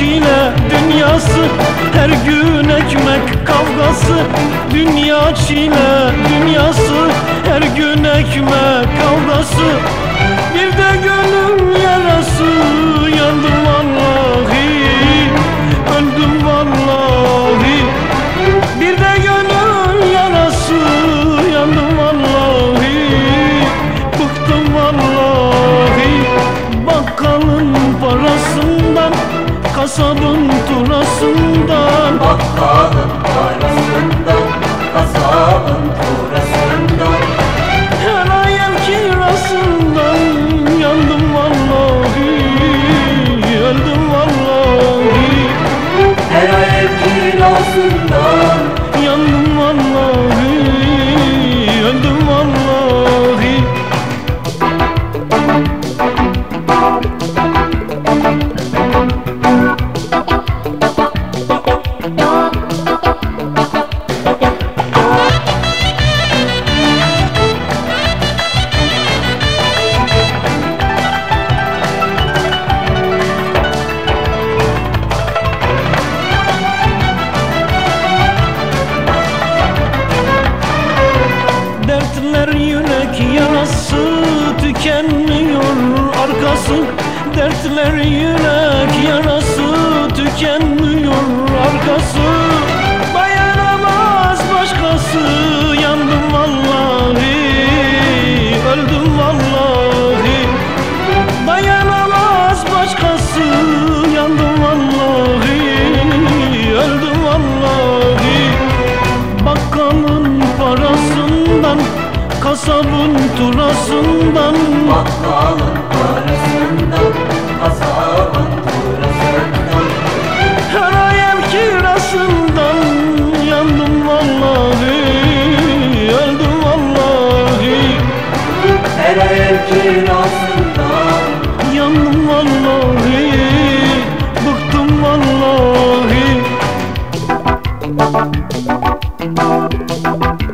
çile dünyası Her gün ekmek kavgası. Dünya çile dünyası Her gün ekmek kavgası. kasabın turasından. Bakkalın parasından Eller yürek yarası tükenmiyor arkası. Dertler yürek yarası tükenmiyor arkası. Kasabın turasından Bakkalın parasından Kasabın turasından Her ay ev Yandım vallahi Yandım vallahi. Her ay ev Yandım vallahi Bıktım vallahi. Thank you.